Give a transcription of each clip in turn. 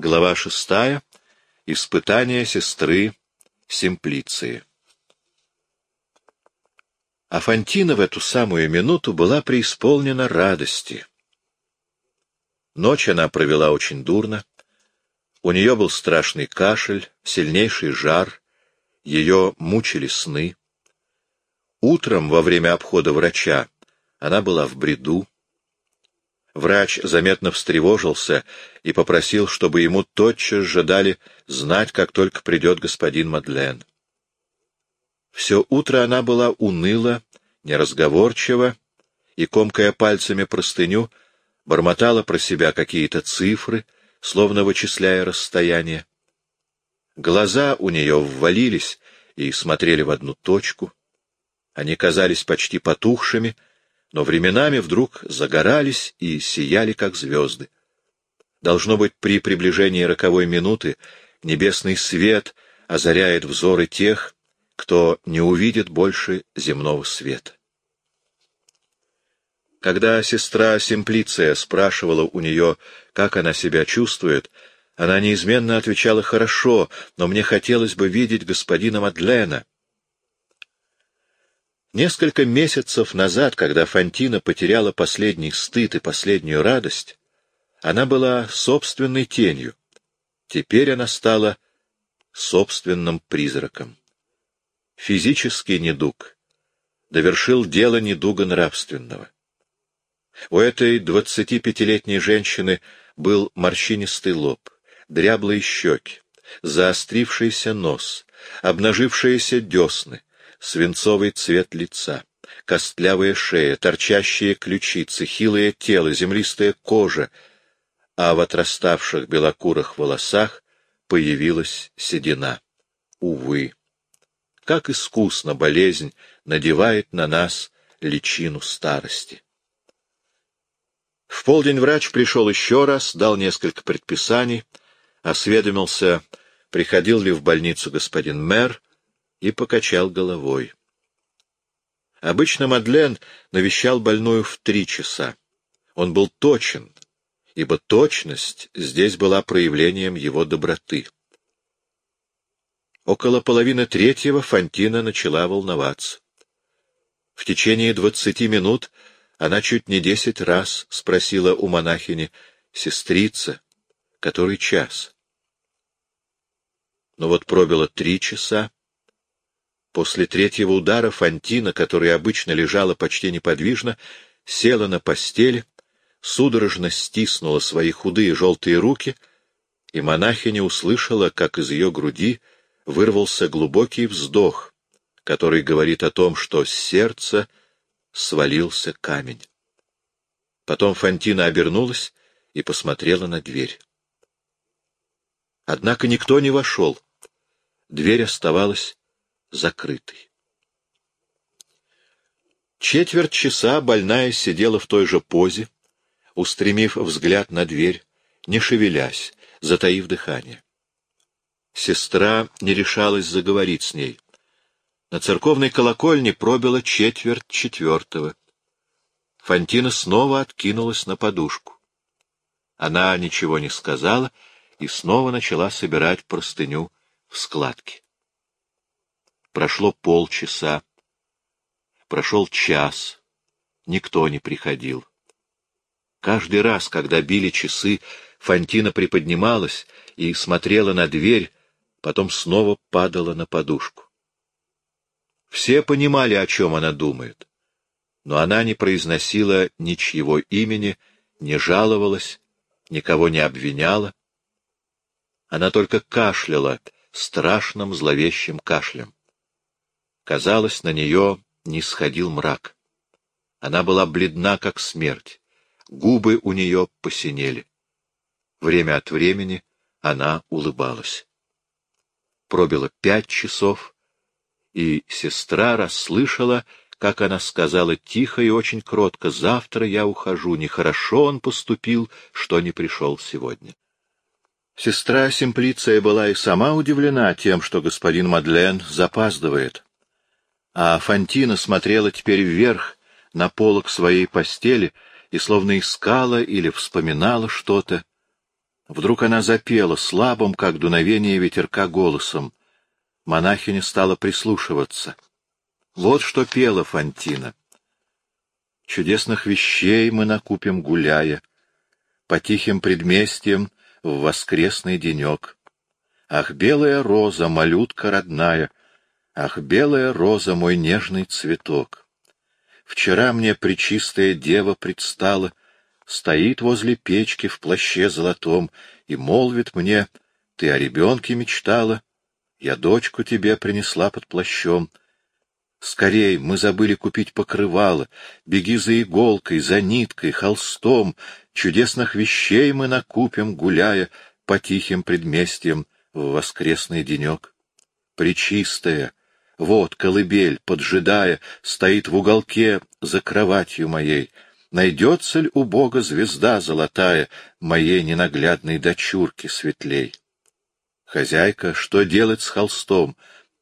Глава шестая. Испытание сестры Симплиции. Афантина в эту самую минуту была преисполнена радости. Ночь она провела очень дурно. У нее был страшный кашель, сильнейший жар, ее мучили сны. Утром, во время обхода врача, она была в бреду. Врач заметно встревожился и попросил, чтобы ему тотчас же дали знать, как только придет господин Мадлен. Все утро она была уныла, неразговорчива и, комкая пальцами простыню, бормотала про себя какие-то цифры, словно вычисляя расстояние. Глаза у нее ввалились и смотрели в одну точку. Они казались почти потухшими, но временами вдруг загорались и сияли, как звезды. Должно быть, при приближении роковой минуты небесный свет озаряет взоры тех, кто не увидит больше земного света. Когда сестра Симплиция спрашивала у нее, как она себя чувствует, она неизменно отвечала «хорошо, но мне хотелось бы видеть господина Мадлена». Несколько месяцев назад, когда Фантина потеряла последний стыд и последнюю радость, она была собственной тенью. Теперь она стала собственным призраком. Физический недуг довершил дело недуга нравственного. У этой двадцатипятилетней женщины был морщинистый лоб, дряблые щеки, заострившийся нос, обнажившиеся десны, свинцовый цвет лица, костлявая шея, торчащие ключицы, хилое тело, землистая кожа, а в отраставших белокурых волосах появилась седина. Увы, как искусно болезнь надевает на нас личину старости. В полдень врач пришел еще раз, дал несколько предписаний, осведомился, приходил ли в больницу господин мэр, и покачал головой. Обычно Мадлен навещал больную в три часа. Он был точен, ибо точность здесь была проявлением его доброты. Около половины третьего Фантина начала волноваться. В течение двадцати минут она чуть не десять раз спросила у монахини, «Сестрица, который час?» Но вот пробило три часа. После третьего удара Фантина, которая обычно лежала почти неподвижно, села на постель, судорожно стиснула свои худые желтые руки, и монахиня услышала, как из ее груди вырвался глубокий вздох, который говорит о том, что сердце свалился камень. Потом Фантина обернулась и посмотрела на дверь. Однако никто не вошел. Дверь оставалась закрытой. Четверть часа больная сидела в той же позе, устремив взгляд на дверь, не шевелясь, затаив дыхание. Сестра не решалась заговорить с ней. На церковной колокольне пробило четверть четвертого. Фантина снова откинулась на подушку. Она ничего не сказала и снова начала собирать простыню в складки. Прошло полчаса. Прошел час. Никто не приходил. Каждый раз, когда били часы, Фантина приподнималась и смотрела на дверь, потом снова падала на подушку. Все понимали, о чем она думает, но она не произносила ничьего имени, не жаловалась, никого не обвиняла. Она только кашляла страшным зловещим кашлем. Казалось, на нее не сходил мрак. Она была бледна, как смерть. Губы у нее посинели. Время от времени она улыбалась. Пробило пять часов, и сестра расслышала, как она сказала тихо и очень кротко, «Завтра я ухожу, нехорошо он поступил, что не пришел сегодня». Сестра Симплиция была и сама удивлена тем, что господин Мадлен запаздывает. А Фантина смотрела теперь вверх, на полок своей постели, и словно искала или вспоминала что-то. Вдруг она запела слабым, как дуновение ветерка, голосом. Монахиня стала прислушиваться. Вот что пела Фантина. Чудесных вещей мы накупим, гуляя, По тихим предместьям в воскресный денек. Ах, белая роза, малютка родная, Ах, белая роза, мой нежный цветок. Вчера мне причистая дева предстала, Стоит возле печки в плаще золотом И молвит мне, ты о ребенке мечтала, Я дочку тебе принесла под плащом. Скорей, мы забыли купить покрывало, Беги за иголкой, за ниткой, холстом, Чудесных вещей мы накупим, гуляя По тихим предместьям в воскресный денек. Пречистая, вот колыбель, поджидая, Стоит в уголке за кроватью моей. Найдется ли у Бога звезда золотая Моей ненаглядной дочурки светлей? Хозяйка, что делать с холстом?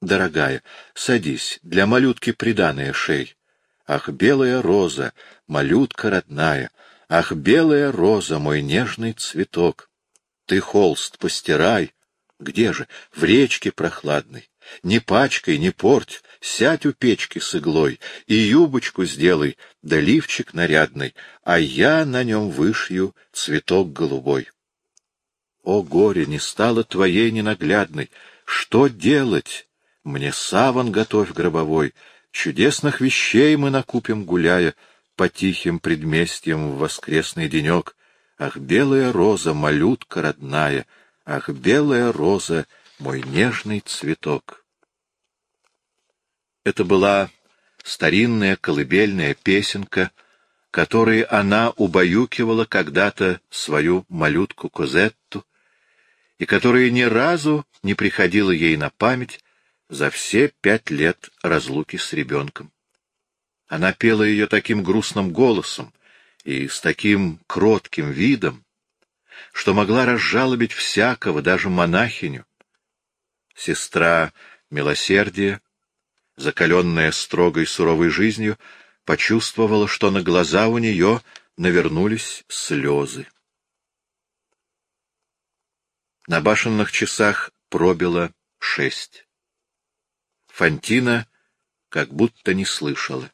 Дорогая, садись, для малютки приданая шей. Ах, белая роза, малютка родная, Ах, белая роза, мой нежный цветок! Ты холст постирай. Где же? В речке прохладной. Не пачкай, не порть, сядь у печки с иглой и юбочку сделай, да лифчик нарядный, а я на нем вышью цветок голубой. О, горе, не стало твоей ненаглядной! Что делать? Мне саван готовь гробовой, чудесных вещей мы накупим, гуляя, по тихим предместьям в воскресный денек. Ах, белая роза, малютка родная, ах, белая роза, мой нежный цветок. Это была старинная колыбельная песенка, которой она убаюкивала когда-то свою малютку Козетту, и которая ни разу не приходила ей на память за все пять лет разлуки с ребенком. Она пела ее таким грустным голосом и с таким кротким видом, что могла разжалобить всякого, даже монахиню. Сестра милосердия, закаленная строгой суровой жизнью, почувствовала, что на глаза у нее навернулись слезы. На башенных часах пробило шесть. Фантина как будто не слышала.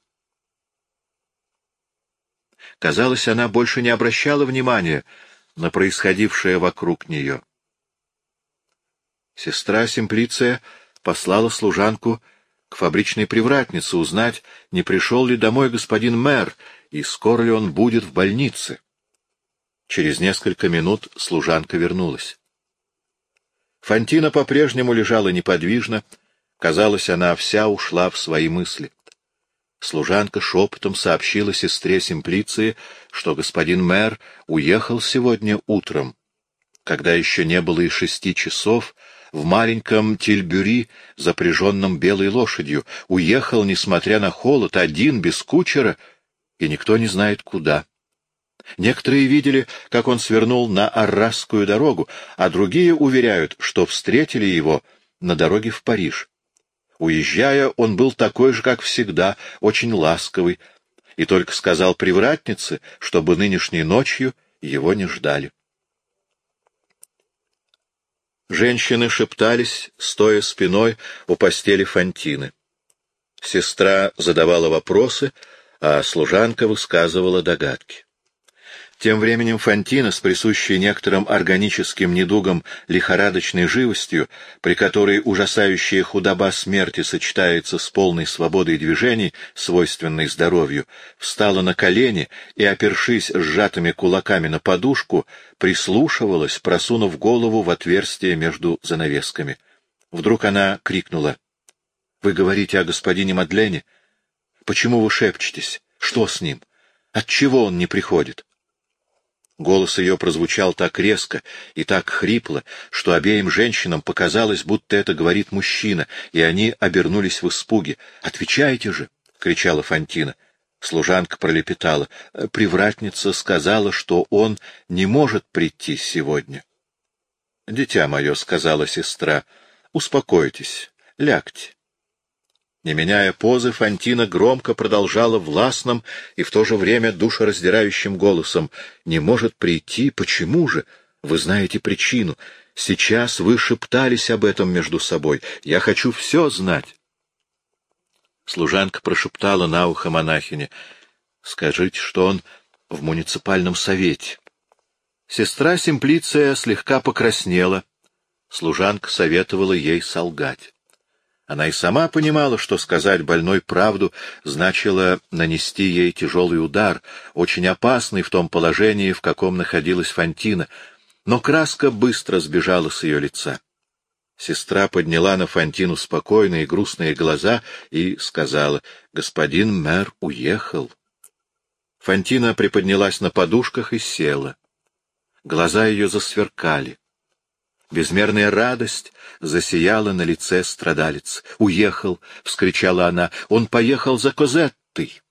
Казалось, она больше не обращала внимания на происходившее вокруг нее. Сестра Симплиция послала служанку к фабричной привратнице узнать, не пришел ли домой господин мэр и скоро ли он будет в больнице. Через несколько минут служанка вернулась. Фантина по-прежнему лежала неподвижно, казалось, она вся ушла в свои мысли. Служанка шепотом сообщила сестре Симплиции, что господин мэр уехал сегодня утром, когда еще не было и шести часов, в маленьком тильбюри, запряженном белой лошадью, уехал, несмотря на холод, один, без кучера, и никто не знает куда. Некоторые видели, как он свернул на Аррасскую дорогу, а другие уверяют, что встретили его на дороге в Париж. Уезжая, он был такой же, как всегда, очень ласковый, и только сказал привратнице, чтобы нынешней ночью его не ждали. Женщины шептались, стоя спиной у постели Фантины. Сестра задавала вопросы, а служанка высказывала догадки. Тем временем Фантина, с присущей некоторым органическим недугом лихорадочной живостью, при которой ужасающая худоба смерти сочетается с полной свободой движений, свойственной здоровью, встала на колени и, опершись сжатыми кулаками на подушку, прислушивалась, просунув голову в отверстие между занавесками. Вдруг она крикнула. — Вы говорите о господине Мадлене? Почему вы шепчетесь? Что с ним? Отчего он не приходит? Голос ее прозвучал так резко и так хрипло, что обеим женщинам показалось, будто это говорит мужчина, и они обернулись в испуге. «Отвечайте же!» — кричала Фантина. Служанка пролепетала. Привратница сказала, что он не может прийти сегодня. — Дитя мое, — сказала сестра, — успокойтесь, лягте. Не меняя позы, Фантина громко продолжала властным и в то же время душераздирающим голосом. «Не может прийти? Почему же? Вы знаете причину. Сейчас вы шептались об этом между собой. Я хочу все знать. Служанка прошептала на ухо монахине. Скажите, что он в муниципальном совете. Сестра Симплиция слегка покраснела. Служанка советовала ей солгать. Она и сама понимала, что сказать больной правду значило нанести ей тяжелый удар, очень опасный в том положении, в каком находилась Фантина, но краска быстро сбежала с ее лица. Сестра подняла на Фантину спокойные грустные глаза и сказала, «Господин мэр уехал». Фантина приподнялась на подушках и села. Глаза ее засверкали. Безмерная радость засияла на лице страдалец. «Уехал!» — вскричала она. «Он поехал за Козеттой!»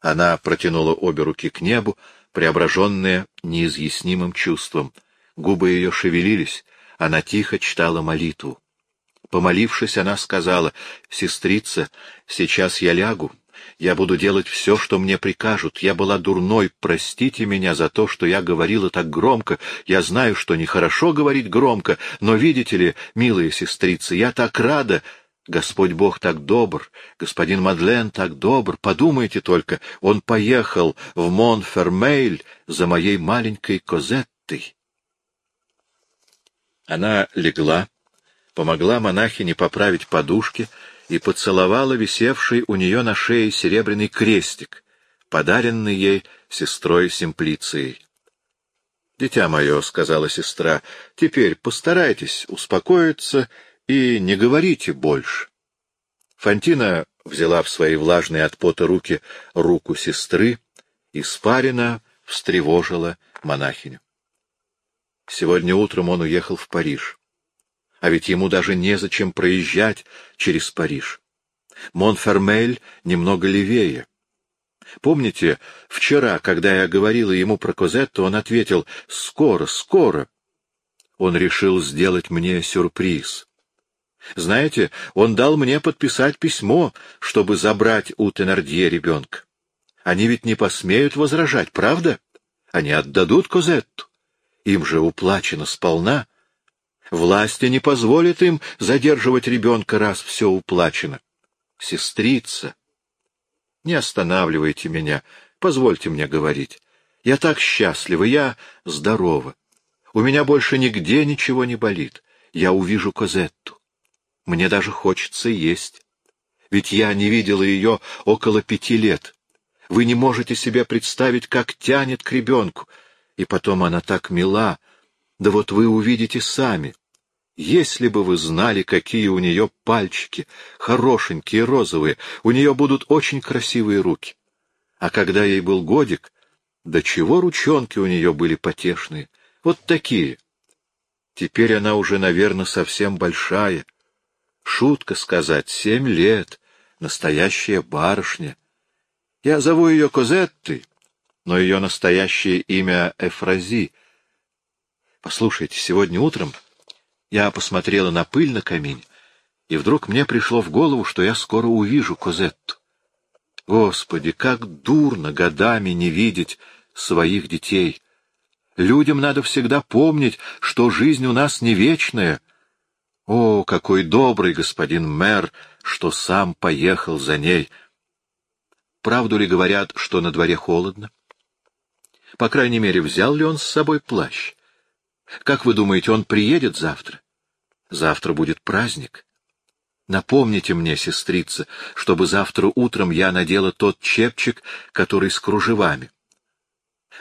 Она протянула обе руки к небу, преображенная неизъяснимым чувством. Губы ее шевелились, она тихо читала молитву. Помолившись, она сказала, «Сестрица, сейчас я лягу, я буду делать все, что мне прикажут. Я была дурной, простите меня за то, что я говорила так громко. Я знаю, что нехорошо говорить громко, но, видите ли, милая сестрица, я так рада. Господь Бог так добр, господин Мадлен так добр. Подумайте только, он поехал в Монфермейль за моей маленькой Козеттой. Она легла, помогла монахине поправить подушки — и поцеловала висевший у нее на шее серебряный крестик, подаренный ей сестрой Симплицией. — Дитя мое, — сказала сестра, — теперь постарайтесь успокоиться и не говорите больше. Фантина взяла в свои влажные от пота руки руку сестры, и спарина встревожила монахиню. Сегодня утром он уехал в Париж а ведь ему даже незачем проезжать через Париж. Монфермель немного левее. Помните, вчера, когда я говорила ему про Козетту, он ответил «Скоро, скоро». Он решил сделать мне сюрприз. Знаете, он дал мне подписать письмо, чтобы забрать у Тенардье ребенка. Они ведь не посмеют возражать, правда? Они отдадут Козетту. Им же уплачено сполна. Власти не позволят им задерживать ребенка, раз все уплачено. Сестрица, не останавливайте меня, позвольте мне говорить. Я так счастлива, я здорова. У меня больше нигде ничего не болит. Я увижу Козетту. Мне даже хочется есть. Ведь я не видела ее около пяти лет. Вы не можете себе представить, как тянет к ребенку. И потом она так мила. Да вот вы увидите сами. Если бы вы знали, какие у нее пальчики, хорошенькие, розовые, у нее будут очень красивые руки. А когда ей был годик, до чего ручонки у нее были потешные, вот такие. Теперь она уже, наверное, совсем большая. Шутка сказать, семь лет, настоящая барышня. Я зову ее Козеттой, но ее настоящее имя Эфрази. Послушайте, сегодня утром я посмотрела на пыль на камине, и вдруг мне пришло в голову, что я скоро увижу Козетту. Господи, как дурно годами не видеть своих детей! Людям надо всегда помнить, что жизнь у нас не вечная. О, какой добрый господин мэр, что сам поехал за ней! Правду ли говорят, что на дворе холодно? По крайней мере, взял ли он с собой плащ? Как вы думаете, он приедет завтра? Завтра будет праздник. Напомните мне, сестрица, чтобы завтра утром я надела тот чепчик, который с кружевами.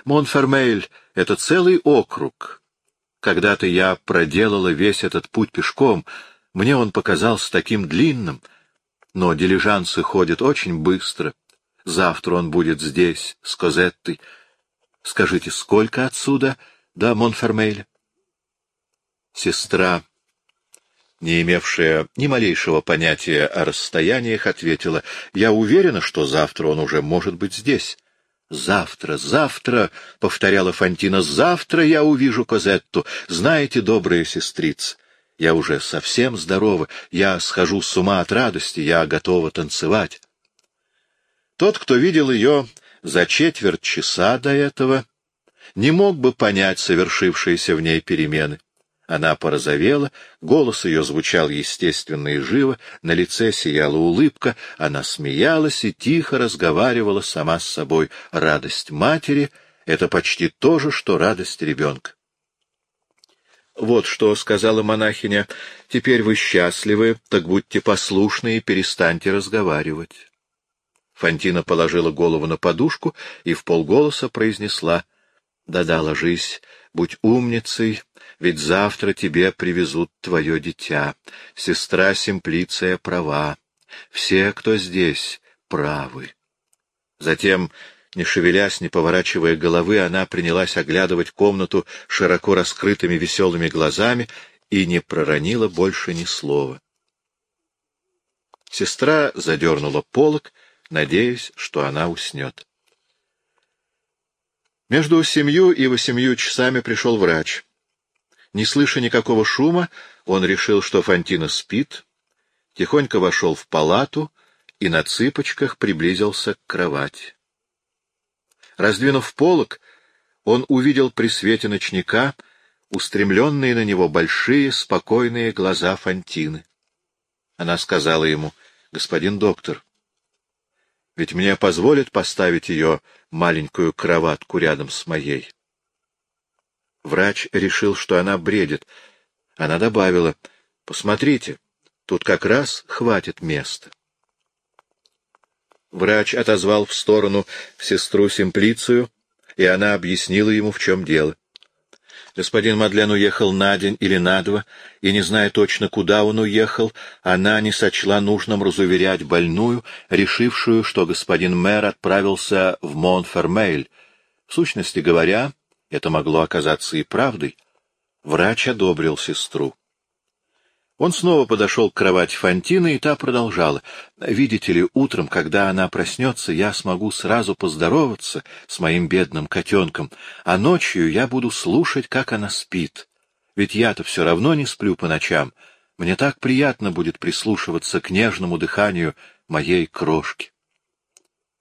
Монфермейль — это целый округ. Когда-то я проделала весь этот путь пешком, мне он показался таким длинным, но дилижансы ходят очень быстро. Завтра он будет здесь, с Козеттой. Скажите, сколько отсюда до Монфермейля? Сестра не имевшая ни малейшего понятия о расстояниях, ответила, «Я уверена, что завтра он уже может быть здесь». «Завтра, завтра», — повторяла Фантина, — «завтра я увижу Козетту. Знаете, добрая сестрица, я уже совсем здорова, я схожу с ума от радости, я готова танцевать». Тот, кто видел ее за четверть часа до этого, не мог бы понять совершившиеся в ней перемены. Она порозовела, голос ее звучал естественно и живо, на лице сияла улыбка, она смеялась и тихо разговаривала сама с собой. Радость матери — это почти то же, что радость ребенка. «Вот что», — сказала монахиня, — «теперь вы счастливы, так будьте послушны и перестаньте разговаривать». Фантина положила голову на подушку и в полголоса произнесла «Да-да, ложись, будь умницей, ведь завтра тебе привезут твое дитя. Сестра Симплиция права. Все, кто здесь, правы». Затем не шевелясь, не поворачивая головы, она принялась оглядывать комнату широко раскрытыми веселыми глазами и не проронила больше ни слова. Сестра задернула полок, надеясь, что она уснет. Между семью и восемью часами пришел врач. Не слыша никакого шума, он решил, что Фантина спит, тихонько вошел в палату и на цыпочках приблизился к кровати. Раздвинув полог, он увидел при свете ночника устремленные на него большие, спокойные глаза Фантины. Она сказала ему, — Господин доктор, ведь мне позволят поставить ее маленькую кроватку рядом с моей. Врач решил, что она бредит. Она добавила, — Посмотрите, тут как раз хватит места. Врач отозвал в сторону сестру Симплицию, и она объяснила ему, в чем дело. Господин Мадлен уехал на день или на два, и, не зная точно, куда он уехал, она не сочла нужным разуверять больную, решившую, что господин мэр отправился в Монфермейль. В сущности говоря, это могло оказаться и правдой. Врач одобрил сестру. Он снова подошел к кровати Фантины, и та продолжала. «Видите ли, утром, когда она проснется, я смогу сразу поздороваться с моим бедным котенком, а ночью я буду слушать, как она спит. Ведь я-то все равно не сплю по ночам. Мне так приятно будет прислушиваться к нежному дыханию моей крошки».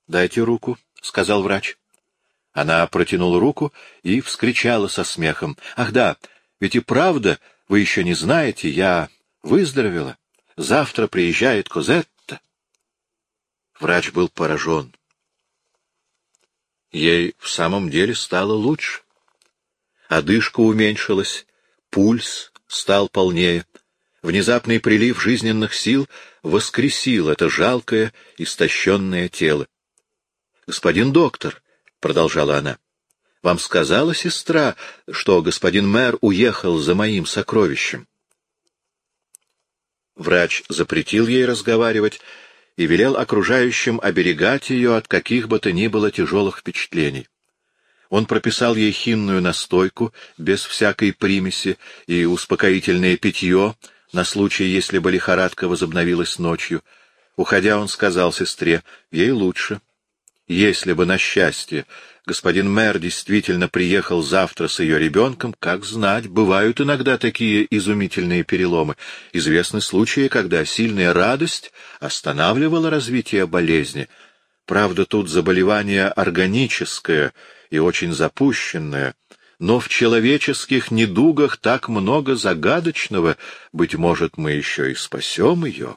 «Дайте руку», — сказал врач. Она протянула руку и вскричала со смехом. «Ах да, ведь и правда, вы еще не знаете, я Выздоровела. Завтра приезжает Козетта. Врач был поражен. Ей в самом деле стало лучше. Одышка уменьшилась, пульс стал полнее. Внезапный прилив жизненных сил воскресил это жалкое, истощенное тело. — Господин доктор, — продолжала она, — вам сказала сестра, что господин мэр уехал за моим сокровищем? Врач запретил ей разговаривать и велел окружающим оберегать ее от каких бы то ни было тяжелых впечатлений. Он прописал ей хинную настойку без всякой примеси и успокоительное питье на случай, если бы лихорадка возобновилась ночью. Уходя, он сказал сестре, ей лучше. Если бы, на счастье, господин мэр действительно приехал завтра с ее ребенком, как знать, бывают иногда такие изумительные переломы. Известны случаи, когда сильная радость останавливала развитие болезни. Правда, тут заболевание органическое и очень запущенное, но в человеческих недугах так много загадочного, быть может, мы еще и спасем ее.